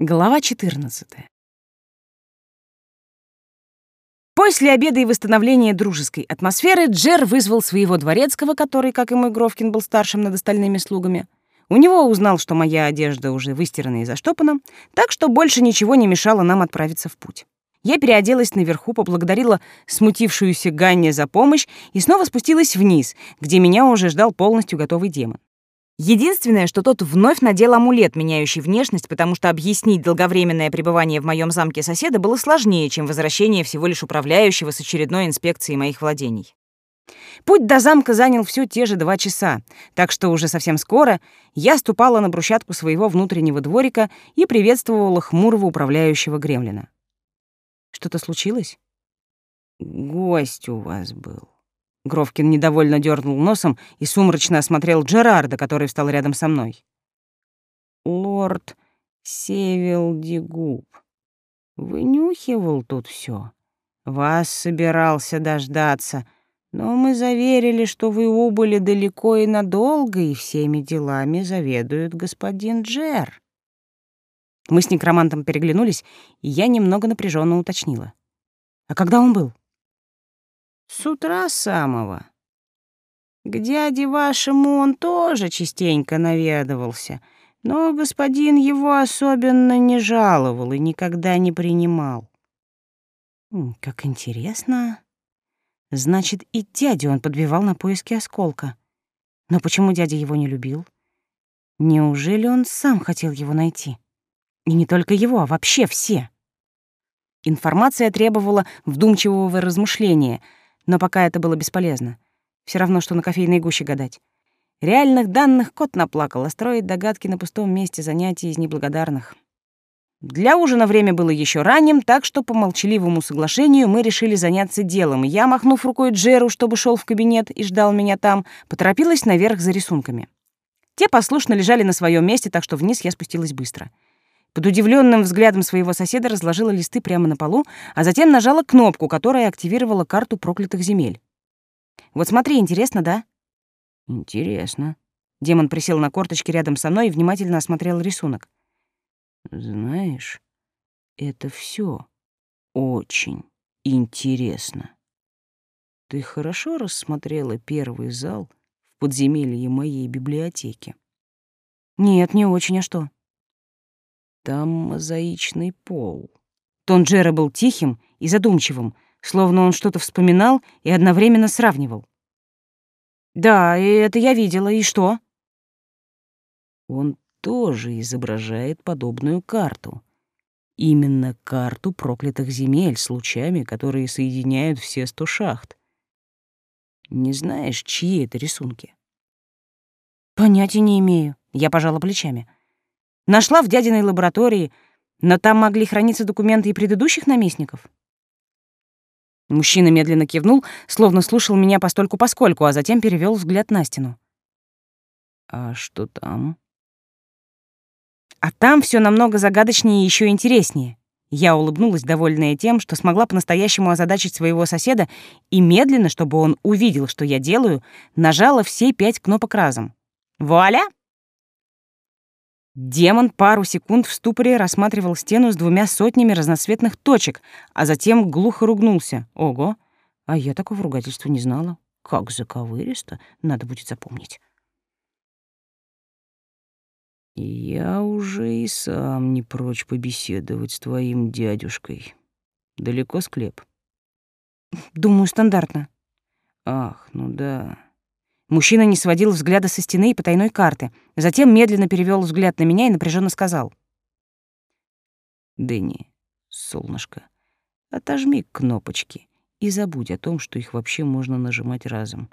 Глава 14. После обеда и восстановления дружеской атмосферы Джер вызвал своего дворецкого, который, как и мой Гровкин, был старшим над остальными слугами. У него узнал, что моя одежда уже выстирана и заштопана, так что больше ничего не мешало нам отправиться в путь. Я переоделась наверху, поблагодарила смутившуюся Ганне за помощь и снова спустилась вниз, где меня уже ждал полностью готовый демон. Единственное, что тот вновь надел амулет, меняющий внешность, потому что объяснить долговременное пребывание в моем замке соседа было сложнее, чем возвращение всего лишь управляющего с очередной инспекцией моих владений. Путь до замка занял все те же два часа, так что уже совсем скоро я ступала на брусчатку своего внутреннего дворика и приветствовала хмурого управляющего гремлина. Что-то случилось? Гость у вас был. Гровкин недовольно дернул носом и сумрачно осмотрел Джерарда, который встал рядом со мной. «Лорд Севил Дигуб, вынюхивал тут все. Вас собирался дождаться, но мы заверили, что вы убыли далеко и надолго, и всеми делами заведует господин Джер». Мы с некромантом переглянулись, и я немного напряженно уточнила. «А когда он был?» С утра самого. К дяде вашему он тоже частенько наведывался, но господин его особенно не жаловал и никогда не принимал. Как интересно. Значит, и дядю он подбивал на поиски осколка. Но почему дядя его не любил? Неужели он сам хотел его найти? И не только его, а вообще все. Информация требовала вдумчивого размышления — но пока это было бесполезно. Все равно, что на кофейной гуще гадать. Реальных данных кот наплакал, а строить догадки на пустом месте занятий из неблагодарных. Для ужина время было еще ранним, так что по молчаливому соглашению мы решили заняться делом. Я, махнув рукой Джеру, чтобы шел в кабинет и ждал меня там, поторопилась наверх за рисунками. Те послушно лежали на своем месте, так что вниз я спустилась быстро. Под удивленным взглядом своего соседа разложила листы прямо на полу, а затем нажала кнопку, которая активировала карту проклятых земель. Вот смотри, интересно, да? Интересно. Демон присел на корточки рядом со мной и внимательно осмотрел рисунок. Знаешь, это все очень интересно. Ты хорошо рассмотрела первый зал в подземелье моей библиотеки? Нет, не очень, а что? Там мозаичный пол. Тон Джера был тихим и задумчивым, словно он что-то вспоминал и одновременно сравнивал. «Да, и это я видела. И что?» Он тоже изображает подобную карту. Именно карту проклятых земель с лучами, которые соединяют все сто шахт. Не знаешь, чьи это рисунки? Понятия не имею. Я пожала плечами. Нашла в дядиной лаборатории, но там могли храниться документы и предыдущих наместников. Мужчина медленно кивнул, словно слушал меня постольку-поскольку, а затем перевел взгляд на стену. «А что там?» «А там все намного загадочнее и еще интереснее». Я улыбнулась, довольная тем, что смогла по-настоящему озадачить своего соседа, и медленно, чтобы он увидел, что я делаю, нажала все пять кнопок разом. «Вуаля!» Демон пару секунд в ступоре рассматривал стену с двумя сотнями разноцветных точек, а затем глухо ругнулся. Ого, а я такого ругательства не знала. Как заковыристо, надо будет запомнить. Я уже и сам не прочь побеседовать с твоим дядюшкой. Далеко склеп? Думаю, стандартно. Ах, ну да. Мужчина не сводил взгляда со стены и потайной карты, затем медленно перевел взгляд на меня и напряженно сказал. «Дэнни, солнышко, отожми кнопочки и забудь о том, что их вообще можно нажимать разом.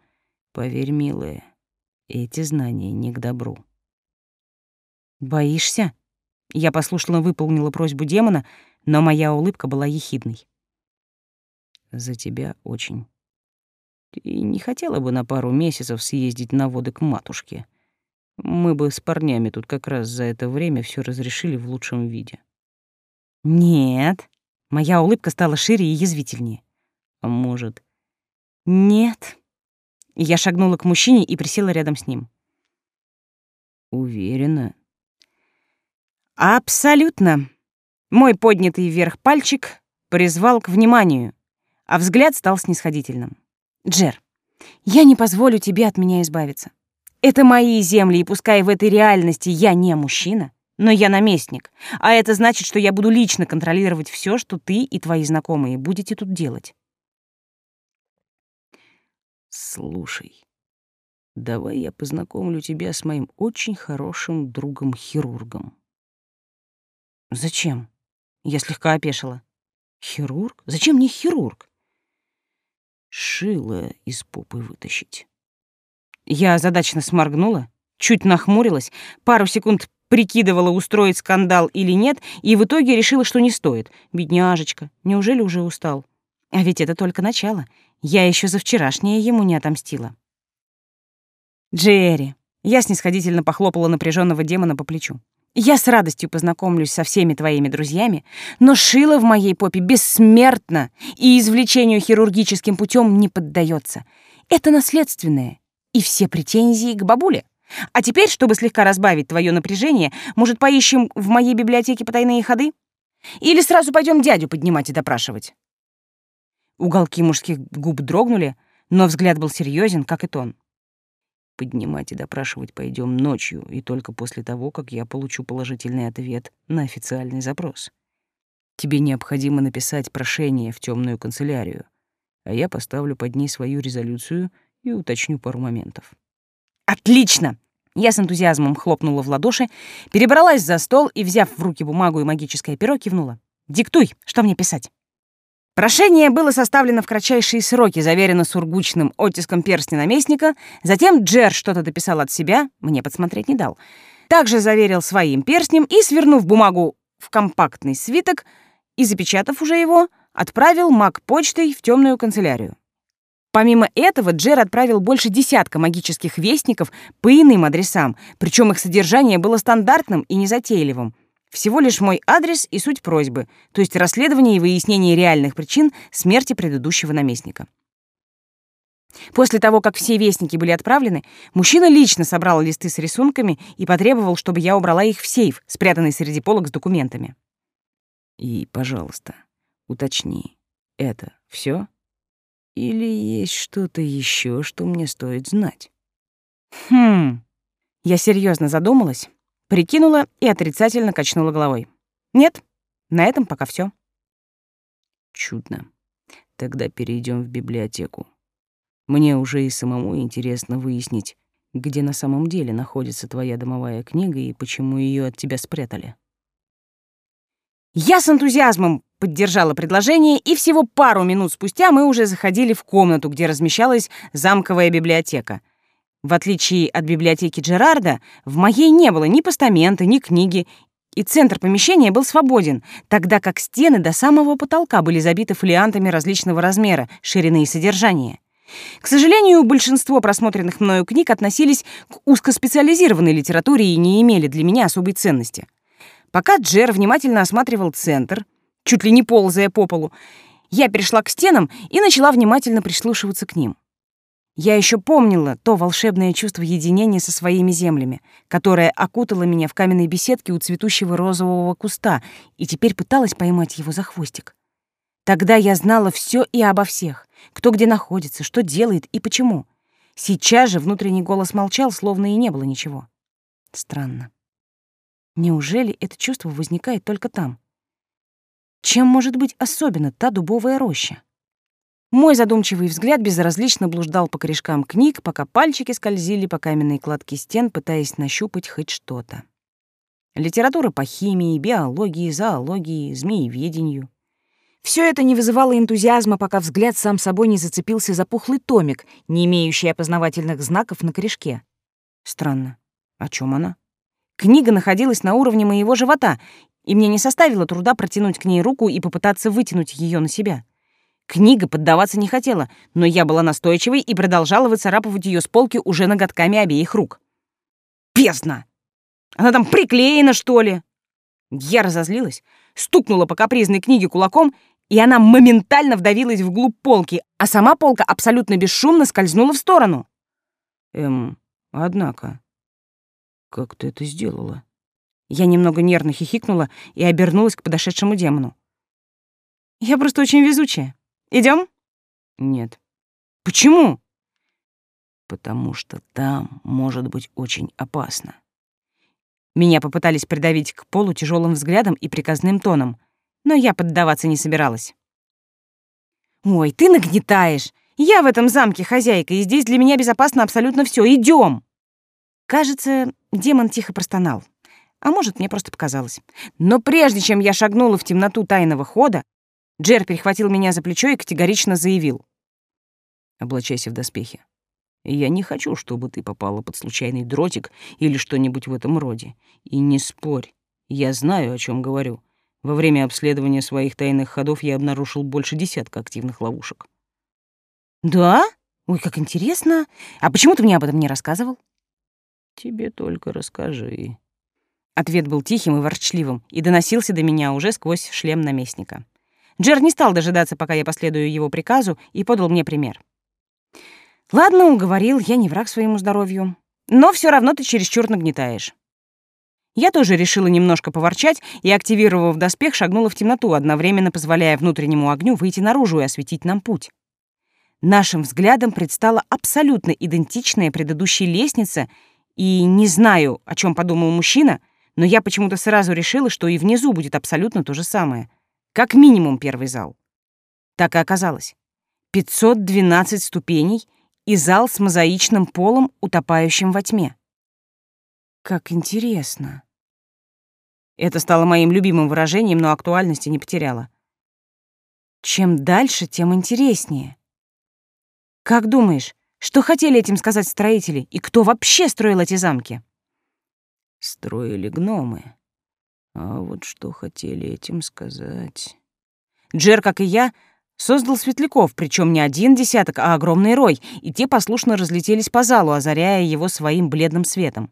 Поверь, милая, эти знания не к добру». «Боишься?» Я послушно выполнила просьбу демона, но моя улыбка была ехидной. «За тебя очень». И не хотела бы на пару месяцев съездить на воды к матушке. Мы бы с парнями тут как раз за это время все разрешили в лучшем виде. Нет. Моя улыбка стала шире и язвительнее. А может... Нет. Я шагнула к мужчине и присела рядом с ним. Уверена? Абсолютно. Мой поднятый вверх пальчик призвал к вниманию, а взгляд стал снисходительным. «Джер, я не позволю тебе от меня избавиться. Это мои земли, и пускай в этой реальности я не мужчина, но я наместник, а это значит, что я буду лично контролировать все, что ты и твои знакомые будете тут делать. Слушай, давай я познакомлю тебя с моим очень хорошим другом-хирургом. Зачем? Я слегка опешила. Хирург? Зачем мне хирург? Шило из попы вытащить. Я озадаченно сморгнула, чуть нахмурилась, пару секунд прикидывала, устроить скандал или нет, и в итоге решила, что не стоит. Бедняжечка, неужели уже устал? А ведь это только начало. Я еще за вчерашнее ему не отомстила. Джерри, я снисходительно похлопала напряженного демона по плечу. Я с радостью познакомлюсь со всеми твоими друзьями, но шило в моей попе бессмертно и извлечению хирургическим путем не поддается. Это наследственное, и все претензии к бабуле. А теперь, чтобы слегка разбавить твое напряжение, может, поищем в моей библиотеке потайные ходы? Или сразу пойдем дядю поднимать и допрашивать?» Уголки мужских губ дрогнули, но взгляд был серьезен, как и тон. «Поднимать и допрашивать пойдем ночью, и только после того, как я получу положительный ответ на официальный запрос. Тебе необходимо написать прошение в темную канцелярию, а я поставлю под ней свою резолюцию и уточню пару моментов». «Отлично!» Я с энтузиазмом хлопнула в ладоши, перебралась за стол и, взяв в руки бумагу и магическое перо, кивнула. «Диктуй, что мне писать?» Прошение было составлено в кратчайшие сроки, заверено сургучным оттиском перстня наместника, затем Джер что-то дописал от себя, мне подсмотреть не дал. Также заверил своим перстнем и, свернув бумагу в компактный свиток и запечатав уже его, отправил маг почтой в темную канцелярию. Помимо этого, Джер отправил больше десятка магических вестников по иным адресам, причем их содержание было стандартным и незатейливым. Всего лишь мой адрес и суть просьбы, то есть расследование и выяснение реальных причин смерти предыдущего наместника. После того, как все вестники были отправлены, мужчина лично собрал листы с рисунками и потребовал, чтобы я убрала их в сейф, спрятанный среди полок с документами. И, пожалуйста, уточни, это все? Или есть что-то еще, что мне стоит знать? Хм. Я серьезно задумалась, прикинула и отрицательно качнула головой. Нет, на этом пока все. Чудно. Тогда перейдем в библиотеку. Мне уже и самому интересно выяснить, где на самом деле находится твоя домовая книга и почему ее от тебя спрятали. Я с энтузиазмом поддержала предложение, и всего пару минут спустя мы уже заходили в комнату, где размещалась замковая библиотека. В отличие от библиотеки Джерарда, в моей не было ни постамента, ни книги, и центр помещения был свободен, тогда как стены до самого потолка были забиты фолиантами различного размера, ширины и содержания. К сожалению, большинство просмотренных мною книг относились к узкоспециализированной литературе и не имели для меня особой ценности. Пока Джер внимательно осматривал центр, чуть ли не ползая по полу, я перешла к стенам и начала внимательно прислушиваться к ним. Я еще помнила то волшебное чувство единения со своими землями, которое окутало меня в каменной беседке у цветущего розового куста, и теперь пыталась поймать его за хвостик. Тогда я знала все и обо всех, кто где находится, что делает и почему. Сейчас же внутренний голос молчал, словно и не было ничего. Странно. Неужели это чувство возникает только там? Чем может быть особенно та дубовая роща? Мой задумчивый взгляд безразлично блуждал по корешкам книг, пока пальчики скользили по каменной кладке стен, пытаясь нащупать хоть что-то. Литература по химии, биологии, зоологии, змееведению. Все это не вызывало энтузиазма, пока взгляд сам собой не зацепился за пухлый томик, не имеющий опознавательных знаков на корешке. Странно. О чем она? Книга находилась на уровне моего живота, и мне не составило труда протянуть к ней руку и попытаться вытянуть ее на себя. Книга поддаваться не хотела, но я была настойчивой и продолжала выцарапывать ее с полки уже ноготками обеих рук. Бездна! Она там приклеена, что ли? Я разозлилась, стукнула по капризной книге кулаком, и она моментально вдавилась вглубь полки, а сама полка абсолютно бесшумно скользнула в сторону. Эм, однако, как ты это сделала? Я немного нервно хихикнула и обернулась к подошедшему демону. «Я просто очень везучая. Идем? «Нет». «Почему?» «Потому что там может быть очень опасно». Меня попытались придавить к полу тяжелым взглядом и приказным тоном, но я поддаваться не собиралась. «Ой, ты нагнетаешь! Я в этом замке хозяйка, и здесь для меня безопасно абсолютно все. Идем!» Кажется, демон тихо простонал. А может, мне просто показалось. Но прежде чем я шагнула в темноту тайного хода, Джер перехватил меня за плечо и категорично заявил. «Облачайся в доспехи. Я не хочу, чтобы ты попала под случайный дротик или что-нибудь в этом роде. И не спорь. Я знаю, о чем говорю. Во время обследования своих тайных ходов я обнаружил больше десятка активных ловушек. Да? Ой, как интересно. А почему ты мне об этом не рассказывал? Тебе только расскажи. Ответ был тихим и ворчливым и доносился до меня уже сквозь шлем наместника. Джер не стал дожидаться, пока я последую его приказу, и подал мне пример. Ладно, уговорил, я не враг своему здоровью. Но все равно ты чересчур нагнетаешь. Я тоже решила немножко поворчать и, активировав доспех, шагнула в темноту, одновременно позволяя внутреннему огню выйти наружу и осветить нам путь. Нашим взглядом предстала абсолютно идентичная предыдущей лестница, и не знаю, о чем подумал мужчина, но я почему-то сразу решила, что и внизу будет абсолютно то же самое. Как минимум первый зал. Так и оказалось. 512 ступеней и зал с мозаичным полом, утопающим во тьме. Как интересно. Это стало моим любимым выражением, но актуальности не потеряло. Чем дальше, тем интереснее. Как думаешь, что хотели этим сказать строители, и кто вообще строил эти замки? Строили гномы. А вот что хотели этим сказать... Джер, как и я, Создал светляков, причем не один десяток, а огромный рой, и те послушно разлетелись по залу, озаряя его своим бледным светом.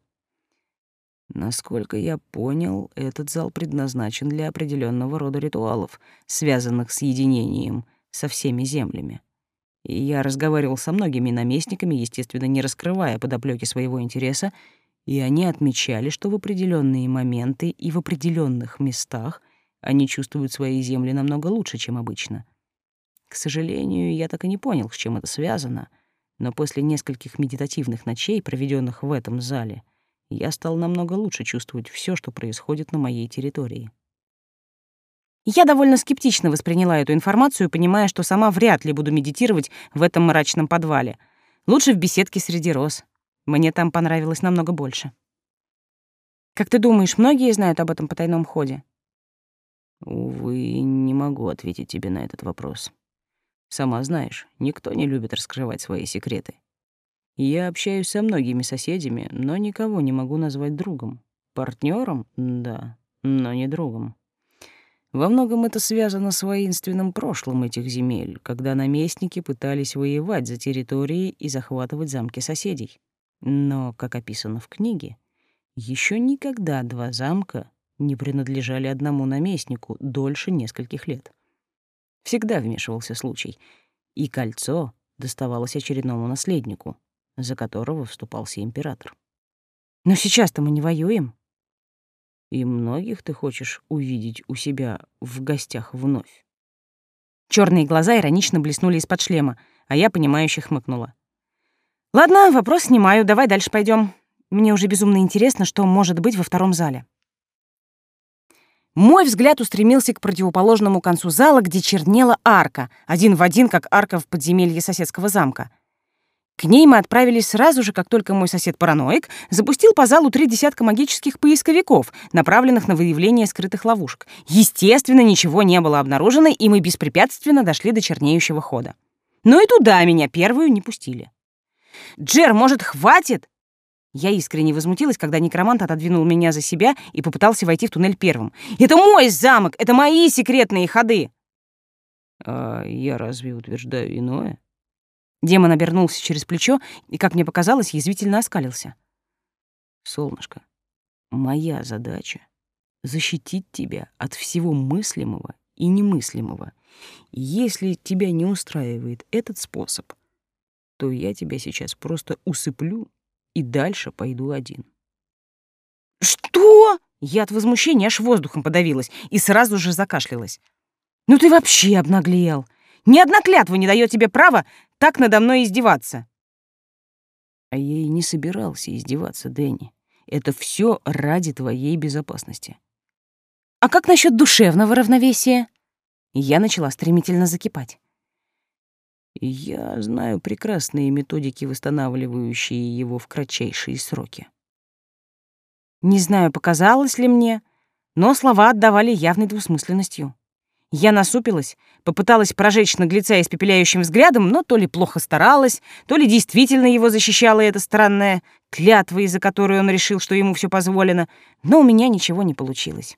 Насколько я понял, этот зал предназначен для определенного рода ритуалов, связанных с единением со всеми землями. И я разговаривал со многими наместниками, естественно, не раскрывая подоплеки своего интереса, и они отмечали, что в определенные моменты и в определенных местах они чувствуют свои земли намного лучше, чем обычно — к сожалению, я так и не понял, с чем это связано, но после нескольких медитативных ночей, проведенных в этом зале, я стал намного лучше чувствовать все, что происходит на моей территории. Я довольно скептично восприняла эту информацию, понимая, что сама вряд ли буду медитировать в этом мрачном подвале. Лучше в беседке среди роз. Мне там понравилось намного больше. Как ты думаешь, многие знают об этом потайном ходе? Увы, не могу ответить тебе на этот вопрос. Сама знаешь, никто не любит раскрывать свои секреты. Я общаюсь со многими соседями, но никого не могу назвать другом. Партнером, да, но не другом. Во многом это связано с воинственным прошлым этих земель, когда наместники пытались воевать за территории и захватывать замки соседей. Но, как описано в книге, еще никогда два замка не принадлежали одному наместнику дольше нескольких лет. Всегда вмешивался случай. И кольцо доставалось очередному наследнику, за которого вступался император. Но сейчас-то мы не воюем. И многих ты хочешь увидеть у себя в гостях вновь. Черные глаза иронично блеснули из-под шлема, а я, понимающе хмыкнула. «Ладно, вопрос снимаю, давай дальше пойдем. Мне уже безумно интересно, что может быть во втором зале». Мой взгляд устремился к противоположному концу зала, где чернела арка, один в один, как арка в подземелье соседского замка. К ней мы отправились сразу же, как только мой сосед-параноик запустил по залу три десятка магических поисковиков, направленных на выявление скрытых ловушек. Естественно, ничего не было обнаружено, и мы беспрепятственно дошли до чернеющего хода. Но и туда меня первую не пустили. «Джер, может, хватит?» Я искренне возмутилась, когда некромант отодвинул меня за себя и попытался войти в туннель первым. «Это мой замок! Это мои секретные ходы!» «А я разве утверждаю иное?» Демон обернулся через плечо и, как мне показалось, язвительно оскалился. «Солнышко, моя задача — защитить тебя от всего мыслимого и немыслимого. Если тебя не устраивает этот способ, то я тебя сейчас просто усыплю и дальше пойду один. «Что?» Я от возмущения аж воздухом подавилась и сразу же закашлялась. «Ну ты вообще обнаглел! Ни одна клятва не дает тебе права так надо мной издеваться!» А я и не собирался издеваться, Дэнни. Это все ради твоей безопасности. А как насчет душевного равновесия? Я начала стремительно закипать. Я знаю прекрасные методики, восстанавливающие его в кратчайшие сроки. Не знаю, показалось ли мне, но слова отдавали явной двусмысленностью. Я насупилась, попыталась прожечь наглеца испепеляющим взглядом, но то ли плохо старалась, то ли действительно его защищала эта странная клятва, из-за которой он решил, что ему все позволено, но у меня ничего не получилось.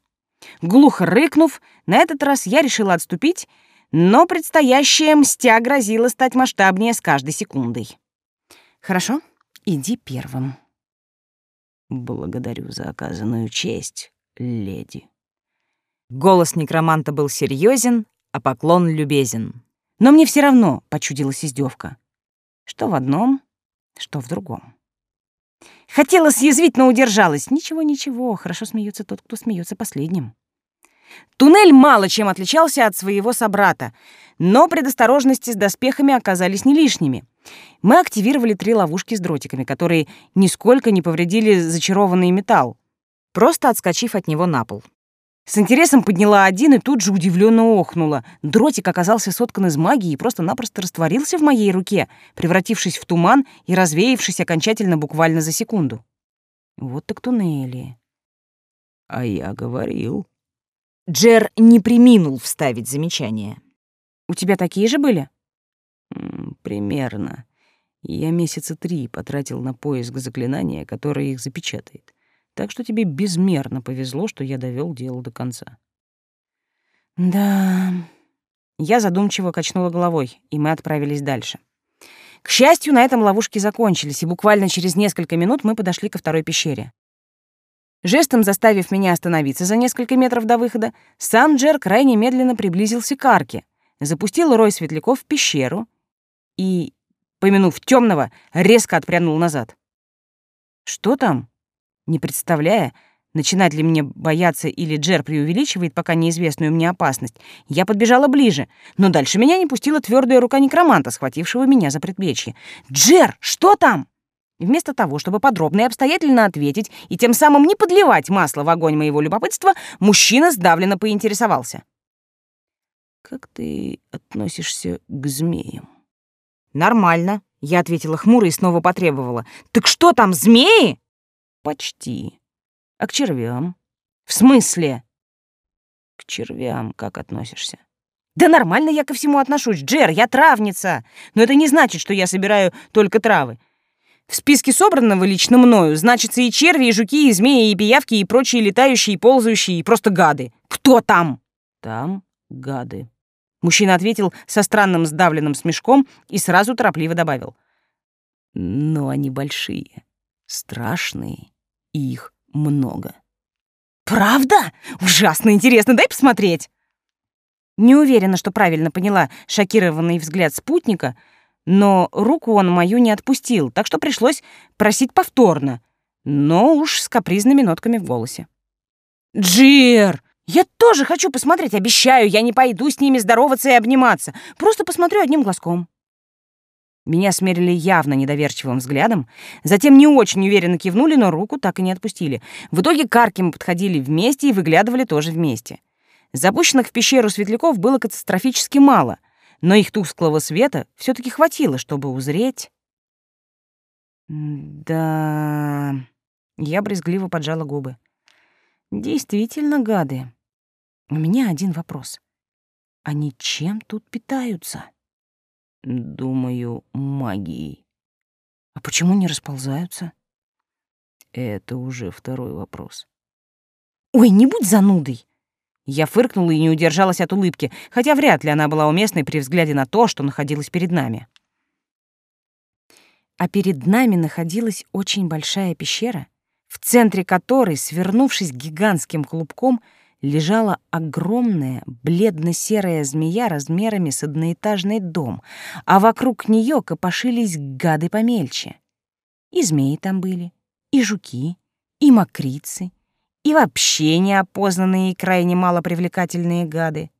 Глухо рыкнув, на этот раз я решила отступить, но предстоящая мстя грозила стать масштабнее с каждой секундой. «Хорошо, иди первым». «Благодарю за оказанную честь, леди». Голос некроманта был серьезен, а поклон любезен. Но мне все равно почудилась издевка. Что в одном, что в другом. Хотела съязвить, но удержалась. Ничего-ничего, хорошо смеется тот, кто смеется последним. Туннель мало чем отличался от своего собрата, но предосторожности с доспехами оказались не лишними. Мы активировали три ловушки с дротиками, которые нисколько не повредили зачарованный металл, просто отскочив от него на пол. С интересом подняла один и тут же удивленно охнула. Дротик оказался соткан из магии и просто-напросто растворился в моей руке, превратившись в туман и развеявшись окончательно буквально за секунду. Вот так туннели. А я говорил. Джер не приминул вставить замечание. У тебя такие же были? Примерно. Я месяца три потратил на поиск заклинания, которое их запечатает. Так что тебе безмерно повезло, что я довел дело до конца. Да. Я задумчиво качнула головой, и мы отправились дальше. К счастью, на этом ловушки закончились, и буквально через несколько минут мы подошли ко второй пещере. Жестом заставив меня остановиться за несколько метров до выхода, сам Джер крайне медленно приблизился к арке, запустил рой светляков в пещеру и, помянув темного, резко отпрянул назад. «Что там?» не представляя, начинать ли мне бояться или Джер преувеличивает пока неизвестную мне опасность, я подбежала ближе, но дальше меня не пустила твердая рука некроманта, схватившего меня за предплечье. «Джер, что там?» Вместо того, чтобы подробно и обстоятельно ответить и тем самым не подливать масло в огонь моего любопытства, мужчина сдавленно поинтересовался. «Как ты относишься к змеям?» «Нормально», — я ответила хмуро и снова потребовала. «Так что там, змеи?» Почти. А к червям? В смысле? К червям как относишься? Да нормально я ко всему отношусь, Джер, я травница. Но это не значит, что я собираю только травы. В списке собранного лично мною значатся и черви, и жуки, и змеи, и пиявки, и прочие летающие, и ползающие, и просто гады. Кто там? Там гады. Мужчина ответил со странным сдавленным смешком и сразу торопливо добавил. Но они большие, страшные и их много. «Правда? Ужасно интересно, дай посмотреть!» Не уверена, что правильно поняла шокированный взгляд спутника, но руку он мою не отпустил, так что пришлось просить повторно, но уж с капризными нотками в голосе. «Джир! Я тоже хочу посмотреть, обещаю, я не пойду с ними здороваться и обниматься, просто посмотрю одним глазком». Меня смерили явно недоверчивым взглядом, затем не очень уверенно кивнули, но руку так и не отпустили. В итоге карки мы подходили вместе и выглядывали тоже вместе. Запущенных в пещеру светляков было катастрофически мало, но их тусклого света все таки хватило, чтобы узреть... Да... Я брезгливо поджала губы. Действительно гады. У меня один вопрос. Они чем тут питаются? Думаю, магией. А почему не расползаются? Это уже второй вопрос. Ой, не будь занудой. Я фыркнула и не удержалась от улыбки, хотя вряд ли она была уместной при взгляде на то, что находилось перед нами. А перед нами находилась очень большая пещера, в центре которой, свернувшись гигантским клубком, лежала огромная бледно-серая змея размерами с одноэтажный дом, а вокруг нее копошились гады помельче. И змеи там были, и жуки, и мокрицы, и вообще неопознанные и крайне малопривлекательные гады.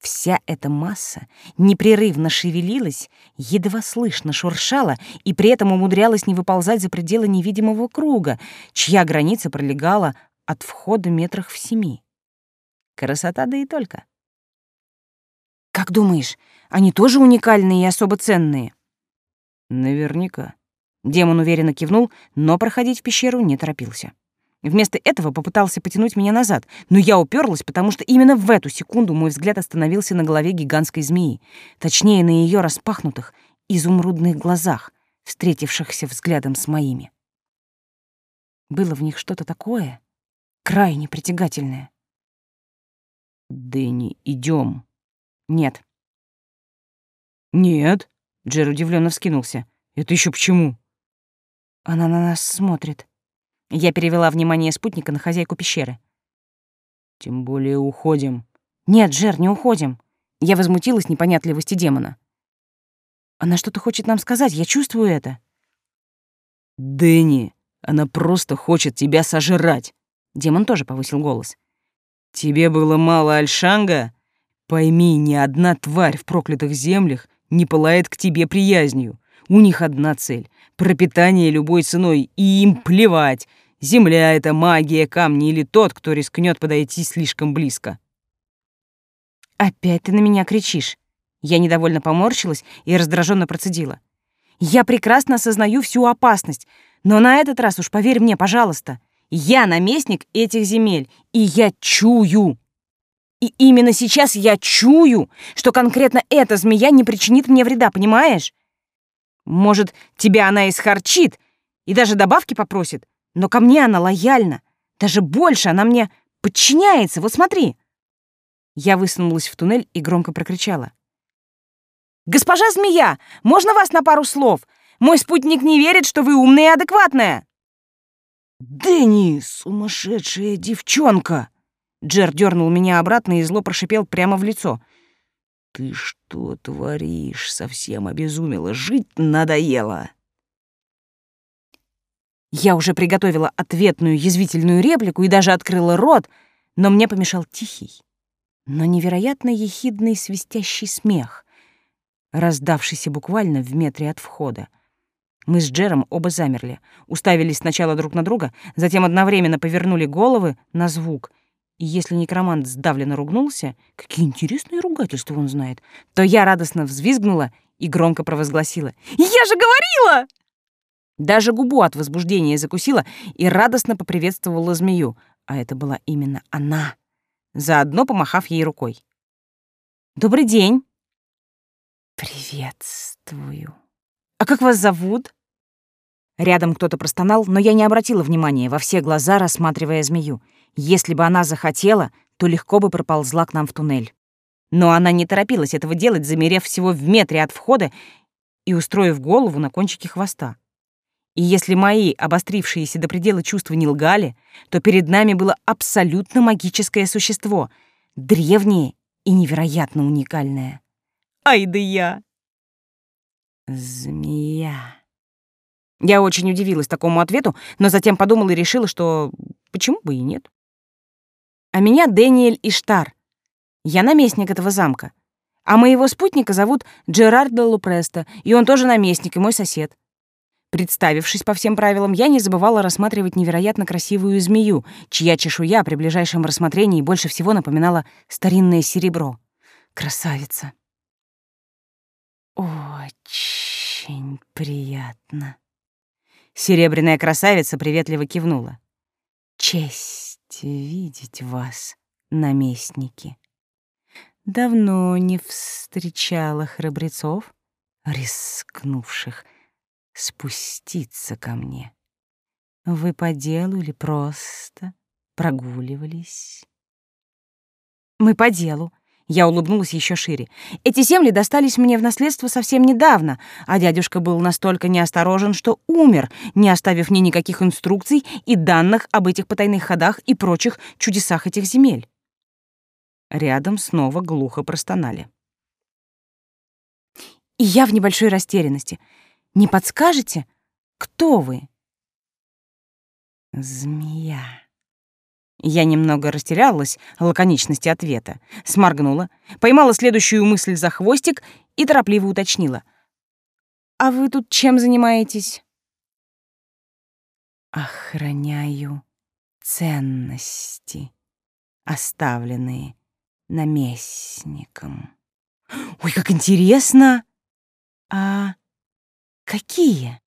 Вся эта масса непрерывно шевелилась, едва слышно шуршала и при этом умудрялась не выползать за пределы невидимого круга, чья граница пролегала от входа метрах в семи. Красота да и только. «Как думаешь, они тоже уникальные и особо ценные?» «Наверняка». Демон уверенно кивнул, но проходить в пещеру не торопился. Вместо этого попытался потянуть меня назад, но я уперлась, потому что именно в эту секунду мой взгляд остановился на голове гигантской змеи, точнее, на ее распахнутых, изумрудных глазах, встретившихся взглядом с моими. Было в них что-то такое, крайне притягательное. «Дэнни, идем. «Нет». «Нет?» — Джер удивленно вскинулся. «Это еще почему?» «Она на нас смотрит», я перевела внимание спутника на хозяйку пещеры. «Тем более уходим». «Нет, Жер, не уходим». Я возмутилась непонятливости демона. «Она что-то хочет нам сказать, я чувствую это». «Дэнни, она просто хочет тебя сожрать». Демон тоже повысил голос. «Тебе было мало Альшанга? Пойми, ни одна тварь в проклятых землях не пылает к тебе приязнью. У них одна цель — пропитание любой ценой, и им плевать, земля — это магия, камни или тот, кто рискнет подойти слишком близко. «Опять ты на меня кричишь!» Я недовольно поморщилась и раздраженно процедила. «Я прекрасно осознаю всю опасность, но на этот раз уж поверь мне, пожалуйста, я наместник этих земель, и я чую!» И именно сейчас я чую, что конкретно эта змея не причинит мне вреда, понимаешь? Может, тебя она исхарчит и даже добавки попросит, но ко мне она лояльна. Даже больше она мне подчиняется, вот смотри. Я высунулась в туннель и громко прокричала. «Госпожа змея, можно вас на пару слов? Мой спутник не верит, что вы умная и адекватная». «Дэнни, сумасшедшая девчонка!» Джер дернул меня обратно и зло прошипел прямо в лицо — «Ты что творишь? Совсем обезумела. Жить надоело!» Я уже приготовила ответную язвительную реплику и даже открыла рот, но мне помешал тихий, но невероятно ехидный свистящий смех, раздавшийся буквально в метре от входа. Мы с Джером оба замерли, уставились сначала друг на друга, затем одновременно повернули головы на звук — и если некромант сдавленно ругнулся, какие интересные ругательства он знает, то я радостно взвизгнула и громко провозгласила «Я же говорила!» Даже губу от возбуждения закусила и радостно поприветствовала змею, а это была именно она, заодно помахав ей рукой. «Добрый день!» «Приветствую!» «А как вас зовут?» Рядом кто-то простонал, но я не обратила внимания, во все глаза рассматривая змею — если бы она захотела, то легко бы проползла к нам в туннель. Но она не торопилась этого делать, замерев всего в метре от входа и устроив голову на кончике хвоста. И если мои обострившиеся до предела чувства не лгали, то перед нами было абсолютно магическое существо, древнее и невероятно уникальное. Ай да я! Змея. Я очень удивилась такому ответу, но затем подумала и решила, что почему бы и нет. А меня Дэниэль Иштар. Я наместник этого замка. А моего спутника зовут Джерардо Лупреста, и он тоже наместник и мой сосед. Представившись по всем правилам, я не забывала рассматривать невероятно красивую змею, чья чешуя при ближайшем рассмотрении больше всего напоминала старинное серебро. Красавица. Очень приятно. Серебряная красавица приветливо кивнула. Честь видеть вас, наместники. Давно не встречала храбрецов, рискнувших спуститься ко мне. Вы по делу или просто прогуливались? Мы по делу, я улыбнулась еще шире. Эти земли достались мне в наследство совсем недавно, а дядюшка был настолько неосторожен, что умер, не оставив мне никаких инструкций и данных об этих потайных ходах и прочих чудесах этих земель. Рядом снова глухо простонали. И я в небольшой растерянности. Не подскажете, кто вы? Змея. Я немного растерялась лаконичности ответа, сморгнула, поймала следующую мысль за хвостик и торопливо уточнила. «А вы тут чем занимаетесь?» «Охраняю ценности, оставленные наместником». «Ой, как интересно! А какие?»